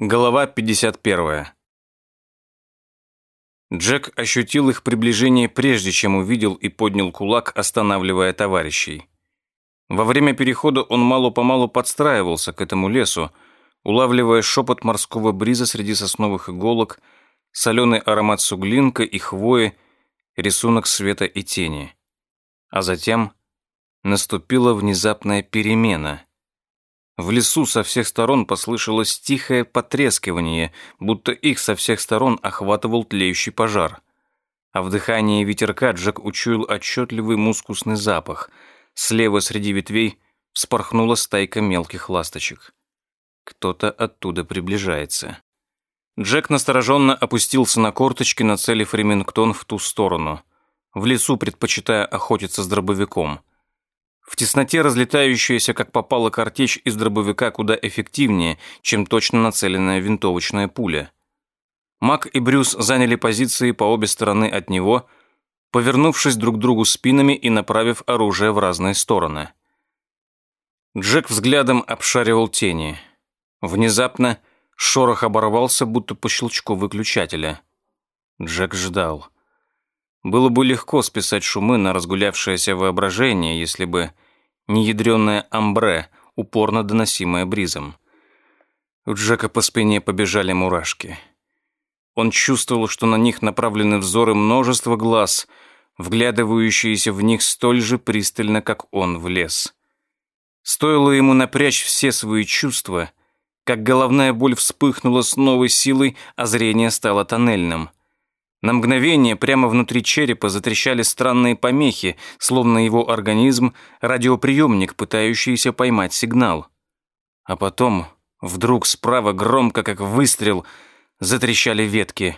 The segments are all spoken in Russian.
Голова 51. Джек ощутил их приближение прежде, чем увидел и поднял кулак, останавливая товарищей. Во время перехода он мало-помалу подстраивался к этому лесу, улавливая шепот морского бриза среди сосновых иголок, соленый аромат суглинка и хвои, рисунок света и тени. А затем наступила внезапная перемена. В лесу со всех сторон послышалось тихое потрескивание, будто их со всех сторон охватывал тлеющий пожар. А в дыхании ветерка Джек учуял отчетливый мускусный запах. Слева среди ветвей вспорхнула стайка мелких ласточек. Кто-то оттуда приближается. Джек настороженно опустился на корточки, нацелив Ремингтон в ту сторону. В лесу предпочитая охотиться с дробовиком. В тесноте разлетающаяся, как попала картечь из дробовика, куда эффективнее, чем точно нацеленная винтовочная пуля. Мак и Брюс заняли позиции по обе стороны от него, повернувшись друг к другу спинами и направив оружие в разные стороны. Джек взглядом обшаривал тени. Внезапно шорох оборвался, будто по щелчку выключателя. Джек ждал. Было бы легко списать шумы на разгулявшееся воображение, если бы не ядреное амбре, упорно доносимое бризом. У Джека по спине побежали мурашки. Он чувствовал, что на них направлены взоры множества глаз, вглядывающиеся в них столь же пристально, как он в лес. Стоило ему напрячь все свои чувства, как головная боль вспыхнула с новой силой, а зрение стало тоннельным. На мгновение прямо внутри черепа затрещали странные помехи, словно его организм — радиоприемник, пытающийся поймать сигнал. А потом вдруг справа громко, как выстрел, затрещали ветки.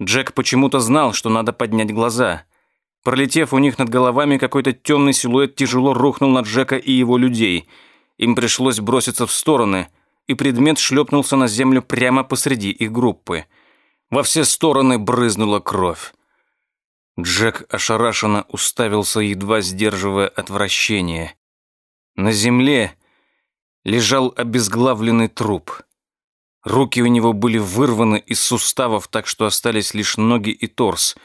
Джек почему-то знал, что надо поднять глаза. Пролетев у них над головами, какой-то темный силуэт тяжело рухнул на Джека и его людей. Им пришлось броситься в стороны, и предмет шлепнулся на землю прямо посреди их группы — во все стороны брызнула кровь. Джек ошарашенно уставился, едва сдерживая отвращение. На земле лежал обезглавленный труп. Руки у него были вырваны из суставов, так что остались лишь ноги и торс.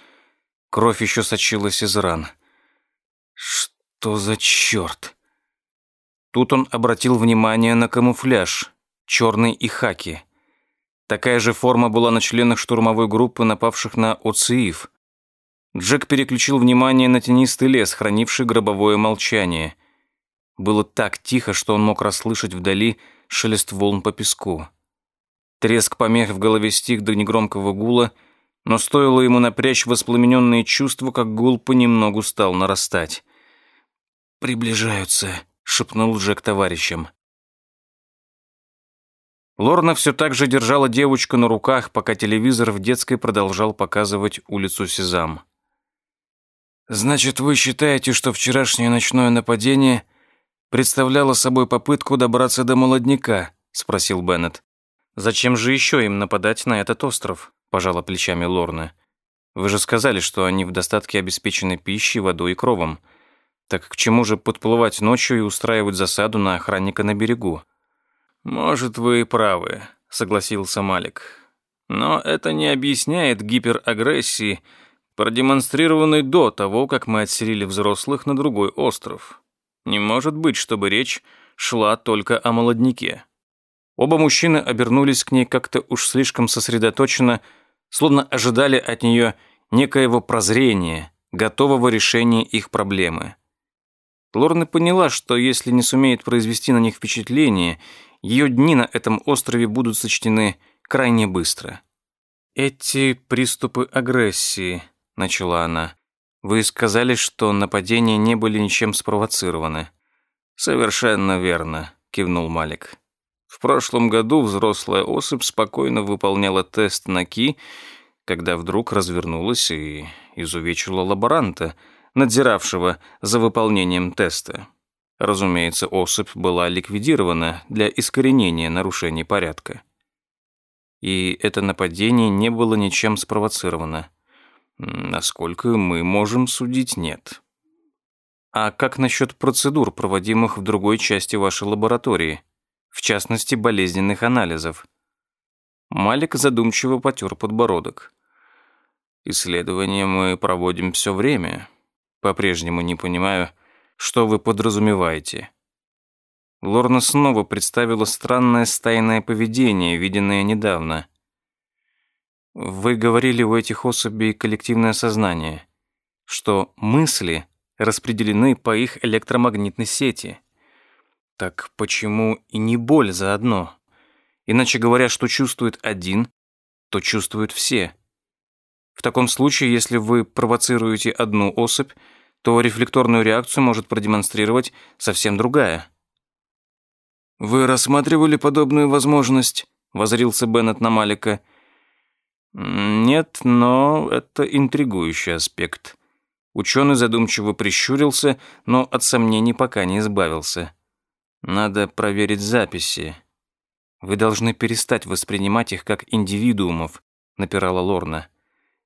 Кровь еще сочилась из ран. Что за черт? Тут он обратил внимание на камуфляж, черный и хаки. Такая же форма была на членах штурмовой группы, напавших на ОЦИИФ. Джек переключил внимание на тенистый лес, хранивший гробовое молчание. Было так тихо, что он мог расслышать вдали шелест волн по песку. Треск помех в голове стих до негромкого гула, но стоило ему напрячь воспламененные чувства, как гул понемногу стал нарастать. «Приближаются», — шепнул Джек товарищам. Лорна все так же держала девочку на руках, пока телевизор в детской продолжал показывать улицу Сезам. «Значит, вы считаете, что вчерашнее ночное нападение представляло собой попытку добраться до молодняка?» — спросил Беннет. «Зачем же еще им нападать на этот остров?» — пожала плечами Лорна. «Вы же сказали, что они в достатке обеспечены пищей, водой и кровом. Так к чему же подплывать ночью и устраивать засаду на охранника на берегу?» «Может, вы и правы», — согласился Малик. «Но это не объясняет гиперагрессии, продемонстрированной до того, как мы отселили взрослых на другой остров. Не может быть, чтобы речь шла только о молодняке». Оба мужчины обернулись к ней как-то уж слишком сосредоточенно, словно ожидали от нее некоего прозрения, готового решения их проблемы. Лорна поняла, что если не сумеет произвести на них впечатление ее дни на этом острове будут сочтены крайне быстро. «Эти приступы агрессии», — начала она. «Вы сказали, что нападения не были ничем спровоцированы». «Совершенно верно», — кивнул Малик. «В прошлом году взрослая особь спокойно выполняла тест на ки, когда вдруг развернулась и изувечила лаборанта, надзиравшего за выполнением теста. Разумеется, особь была ликвидирована для искоренения нарушений порядка. И это нападение не было ничем спровоцировано. Насколько мы можем судить, нет. А как насчет процедур, проводимых в другой части вашей лаборатории? В частности, болезненных анализов? Малик задумчиво потер подбородок. «Исследования мы проводим все время. По-прежнему не понимаю, что вы подразумеваете». Лорна снова представила странное стайное поведение, виденное недавно. «Вы говорили у этих особей коллективное сознание, что мысли распределены по их электромагнитной сети. Так почему и не боль заодно?» Иначе говоря, что чувствует один, то чувствуют все. В таком случае, если вы провоцируете одну особь, то рефлекторную реакцию может продемонстрировать совсем другая. «Вы рассматривали подобную возможность?» — возрился Беннет на Малика. «Нет, но это интригующий аспект». Ученый задумчиво прищурился, но от сомнений пока не избавился. «Надо проверить записи. «Вы должны перестать воспринимать их как индивидуумов», — напирала Лорна.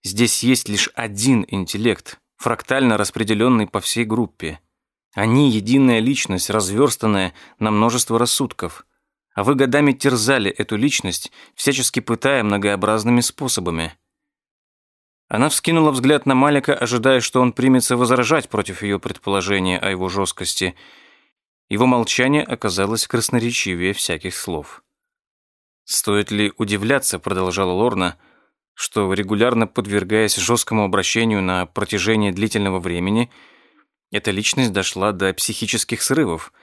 «Здесь есть лишь один интеллект, фрактально распределенный по всей группе. Они — единая личность, разверстанная на множество рассудков. А вы годами терзали эту личность, всячески пытая многообразными способами». Она вскинула взгляд на Малика, ожидая, что он примется возражать против ее предположения о его жесткости. Его молчание оказалось красноречивее всяких слов. «Стоит ли удивляться», — продолжала Лорна, «что, регулярно подвергаясь жесткому обращению на протяжении длительного времени, эта личность дошла до психических срывов.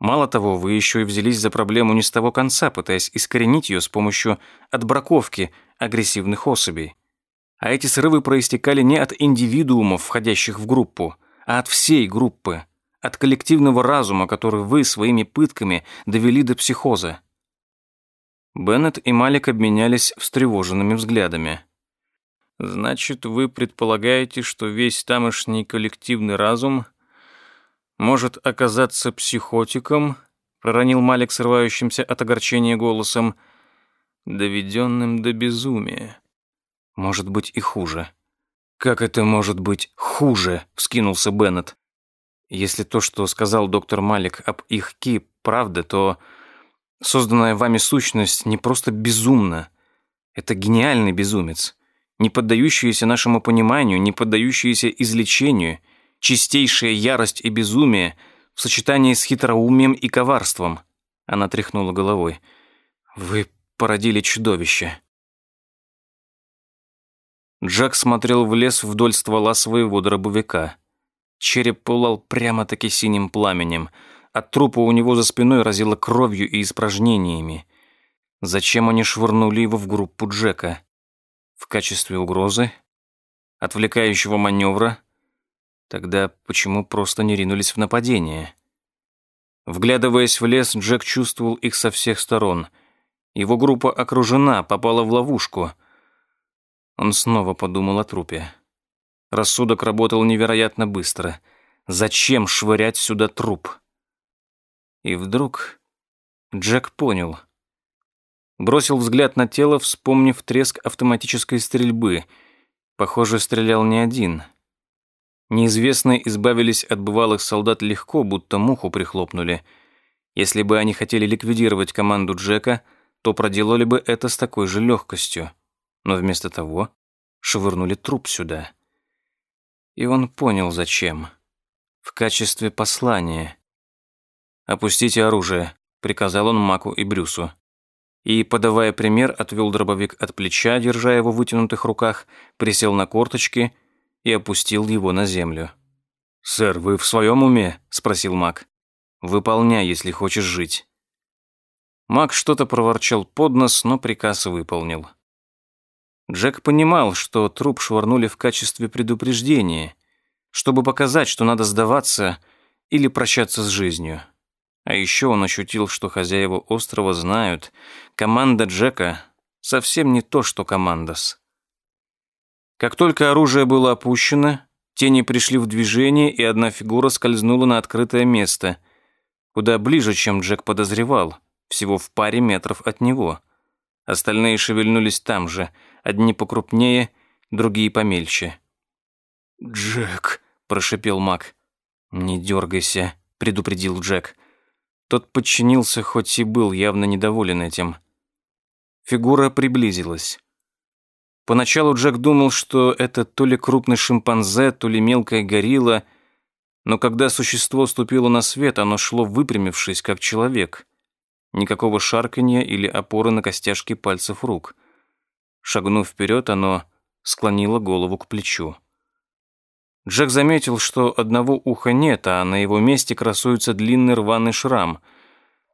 Мало того, вы еще и взялись за проблему не с того конца, пытаясь искоренить ее с помощью отбраковки агрессивных особей. А эти срывы проистекали не от индивидуумов, входящих в группу, а от всей группы, от коллективного разума, который вы своими пытками довели до психоза. Беннет и Малик обменялись встревоженными взглядами. «Значит, вы предполагаете, что весь тамошний коллективный разум может оказаться психотиком?» проронил Малик срывающимся от огорчения голосом, доведенным до безумия. «Может быть и хуже». «Как это может быть хуже?» — вскинулся Беннет. «Если то, что сказал доктор Малик об их ки, правда, то Созданная вами сущность не просто безумна. Это гениальный безумец, не поддающийся нашему пониманию, не поддающийся излечению, чистейшая ярость и безумие в сочетании с хитроумием и коварством. Она тряхнула головой. Вы породили чудовище. Джек смотрел в лес вдоль ствола своего дробовика. Череп пылал прямо-таки синим пламенем — от трупа у него за спиной разило кровью и испражнениями. Зачем они швырнули его в группу Джека? В качестве угрозы? Отвлекающего маневра? Тогда почему просто не ринулись в нападение? Вглядываясь в лес, Джек чувствовал их со всех сторон. Его группа окружена, попала в ловушку. Он снова подумал о трупе. Рассудок работал невероятно быстро. Зачем швырять сюда труп? И вдруг Джек понял. Бросил взгляд на тело, вспомнив треск автоматической стрельбы. Похоже, стрелял не один. Неизвестные избавились от бывалых солдат легко, будто муху прихлопнули. Если бы они хотели ликвидировать команду Джека, то проделали бы это с такой же легкостью. Но вместо того швырнули труп сюда. И он понял, зачем. В качестве послания. «Опустите оружие», — приказал он Маку и Брюсу. И, подавая пример, отвел дробовик от плеча, держа его в вытянутых руках, присел на корточки и опустил его на землю. «Сэр, вы в своем уме?» — спросил Мак. «Выполняй, если хочешь жить». Мак что-то проворчал под нос, но приказ выполнил. Джек понимал, что труп швырнули в качестве предупреждения, чтобы показать, что надо сдаваться или прощаться с жизнью. А еще он ощутил, что хозяева острова знают, команда Джека совсем не то, что командос. Как только оружие было опущено, тени пришли в движение, и одна фигура скользнула на открытое место, куда ближе, чем Джек подозревал, всего в паре метров от него. Остальные шевельнулись там же, одни покрупнее, другие помельче. «Джек», — прошипел маг. «Не дергайся», — предупредил Джек. Тот подчинился, хоть и был явно недоволен этим. Фигура приблизилась. Поначалу Джек думал, что это то ли крупный шимпанзе, то ли мелкая горилла, но когда существо ступило на свет, оно шло выпрямившись, как человек. Никакого шарканья или опоры на костяшки пальцев рук. Шагнув вперед, оно склонило голову к плечу. Джек заметил, что одного уха нет, а на его месте красуется длинный рваный шрам.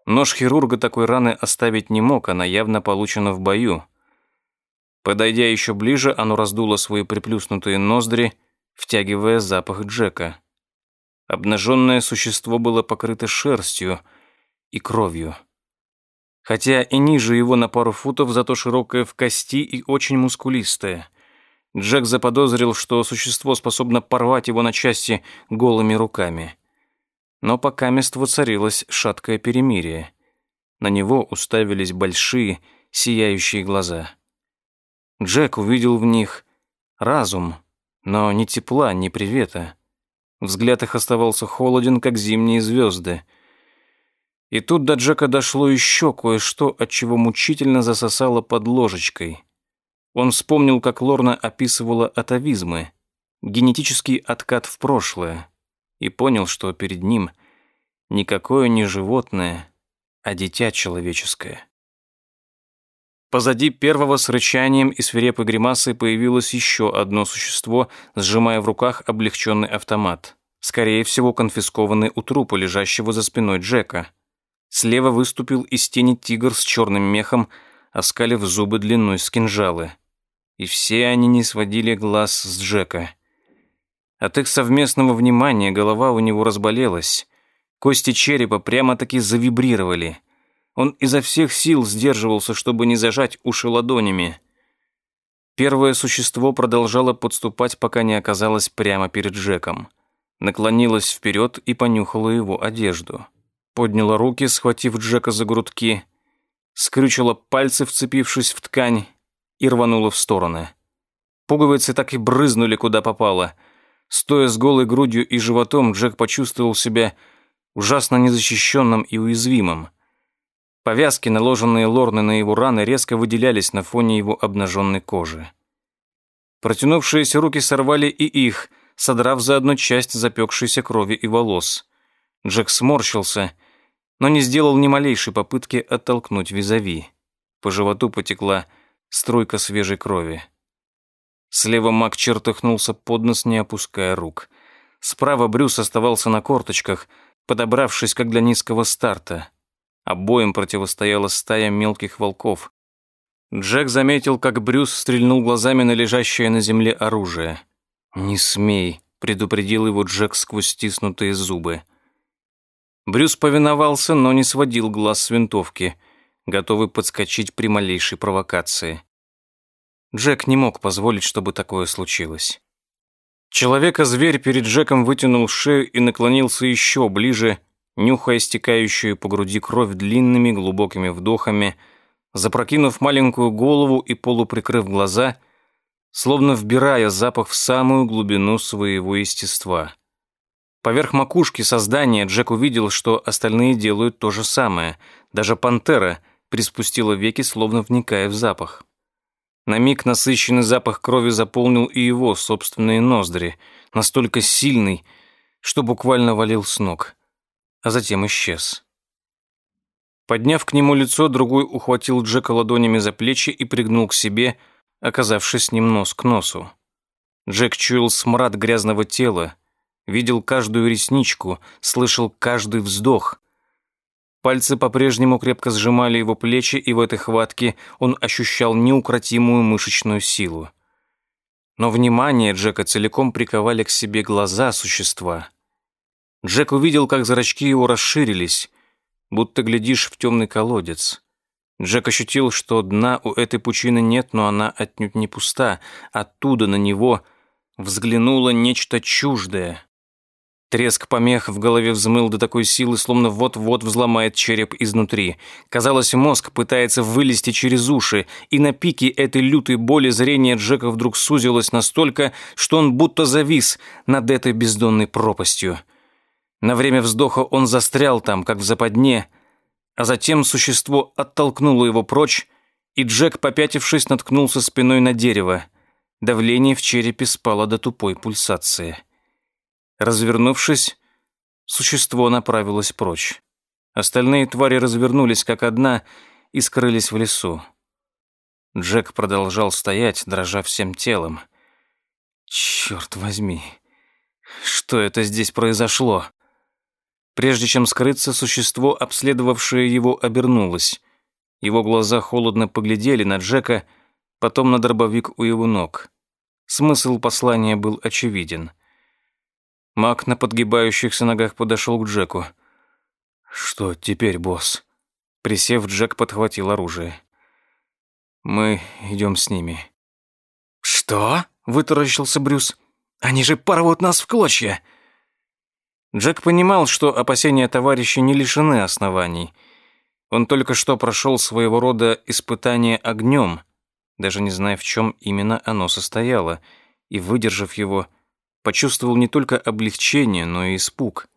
Нож хирурга такой раны оставить не мог, она явно получена в бою. Подойдя еще ближе, оно раздуло свои приплюснутые ноздри, втягивая запах Джека. Обнаженное существо было покрыто шерстью и кровью. Хотя и ниже его на пару футов, зато широкое в кости и очень мускулистое – Джек заподозрил, что существо способно порвать его на части голыми руками. Но пока мест воцарилось шаткое перемирие. На него уставились большие, сияющие глаза. Джек увидел в них разум, но ни тепла, ни привета. Взгляд их оставался холоден, как зимние звезды. И тут до Джека дошло еще кое-что, от чего мучительно засосало под ложечкой. Он вспомнил, как Лорна описывала атовизмы, генетический откат в прошлое, и понял, что перед ним никакое не животное, а дитя человеческое. Позади первого с рычанием и свирепой гримасой появилось еще одно существо, сжимая в руках облегченный автомат. Скорее всего, конфискованный у трупа, лежащего за спиной Джека. Слева выступил из тени тигр с черным мехом, оскалив зубы длиной с кинжалы и все они не сводили глаз с Джека. От их совместного внимания голова у него разболелась. Кости черепа прямо-таки завибрировали. Он изо всех сил сдерживался, чтобы не зажать уши ладонями. Первое существо продолжало подступать, пока не оказалось прямо перед Джеком. Наклонилась вперед и понюхала его одежду. Подняла руки, схватив Джека за грудки, скрючила пальцы, вцепившись в ткань, и рванула в стороны. Пуговицы так и брызнули, куда попало. Стоя с голой грудью и животом, Джек почувствовал себя ужасно незащищенным и уязвимым. Повязки, наложенные Лорны на его раны, резко выделялись на фоне его обнаженной кожи. Протянувшиеся руки сорвали и их, содрав заодно часть запекшейся крови и волос. Джек сморщился, но не сделал ни малейшей попытки оттолкнуть визави. По животу потекла струйка свежей крови. Слева Мак чертыхнулся под нос, не опуская рук. Справа Брюс оставался на корточках, подобравшись как для низкого старта. Обоим противостояла стая мелких волков. Джек заметил, как Брюс стрельнул глазами на лежащее на земле оружие. «Не смей», — предупредил его Джек сквозь стиснутые зубы. Брюс повиновался, но не сводил глаз с винтовки — готовый подскочить при малейшей провокации. Джек не мог позволить, чтобы такое случилось. Человека-зверь перед Джеком вытянул шею и наклонился еще ближе, нюхая стекающую по груди кровь длинными глубокими вдохами, запрокинув маленькую голову и полуприкрыв глаза, словно вбирая запах в самую глубину своего естества. Поверх макушки создания Джек увидел, что остальные делают то же самое. Даже пантера, приспустила веки, словно вникая в запах. На миг насыщенный запах крови заполнил и его собственные ноздри, настолько сильный, что буквально валил с ног, а затем исчез. Подняв к нему лицо, другой ухватил Джека ладонями за плечи и пригнул к себе, оказавшись с ним нос к носу. Джек чуял смрад грязного тела, видел каждую ресничку, слышал каждый вздох. Пальцы по-прежнему крепко сжимали его плечи, и в этой хватке он ощущал неукротимую мышечную силу. Но внимание Джека целиком приковали к себе глаза существа. Джек увидел, как зрачки его расширились, будто глядишь в темный колодец. Джек ощутил, что дна у этой пучины нет, но она отнюдь не пуста. Оттуда на него взглянуло нечто чуждое, Треск помех в голове взмыл до такой силы, словно вот-вот взломает череп изнутри. Казалось, мозг пытается вылезти через уши, и на пике этой лютой боли зрение Джека вдруг сузилось настолько, что он будто завис над этой бездонной пропастью. На время вздоха он застрял там, как в западне, а затем существо оттолкнуло его прочь и Джек, попятившись, наткнулся спиной на дерево. Давление в черепе спало до тупой пульсации. Развернувшись, существо направилось прочь. Остальные твари развернулись как одна и скрылись в лесу. Джек продолжал стоять, дрожа всем телом. Черт возьми, что это здесь произошло? Прежде чем скрыться, существо, обследовавшее его, обернулось. Его глаза холодно поглядели на Джека, потом на дробовик у его ног. Смысл послания был очевиден. Маг на подгибающихся ногах подошел к Джеку. «Что теперь, босс?» Присев, Джек подхватил оружие. «Мы идем с ними». «Что?» — вытаращился Брюс. «Они же порвут нас в клочья!» Джек понимал, что опасения товарища не лишены оснований. Он только что прошел своего рода испытание огнем, даже не зная, в чем именно оно состояло, и, выдержав его, почувствовал не только облегчение, но и испуг.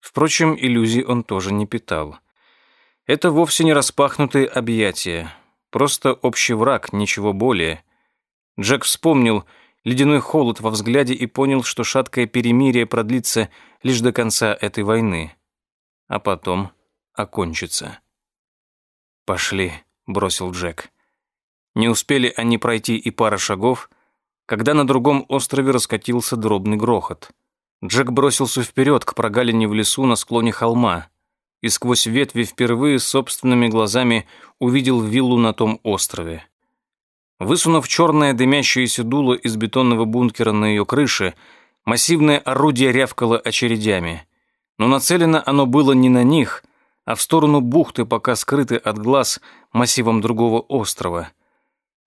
Впрочем, иллюзий он тоже не питал. Это вовсе не распахнутые объятия, просто общий враг, ничего более. Джек вспомнил ледяной холод во взгляде и понял, что шаткое перемирие продлится лишь до конца этой войны, а потом окончится. «Пошли», — бросил Джек. Не успели они пройти и пара шагов, когда на другом острове раскатился дробный грохот. Джек бросился вперед к прогалине в лесу на склоне холма и сквозь ветви впервые собственными глазами увидел виллу на том острове. Высунув черное дымящееся дуло из бетонного бункера на ее крыше, массивное орудие рявкало очередями. Но нацелено оно было не на них, а в сторону бухты, пока скрыты от глаз массивом другого острова.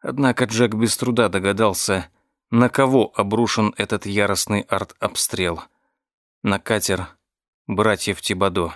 Однако Джек без труда догадался, на кого обрушен этот яростный арт-обстрел. На катер братьев Тибадо.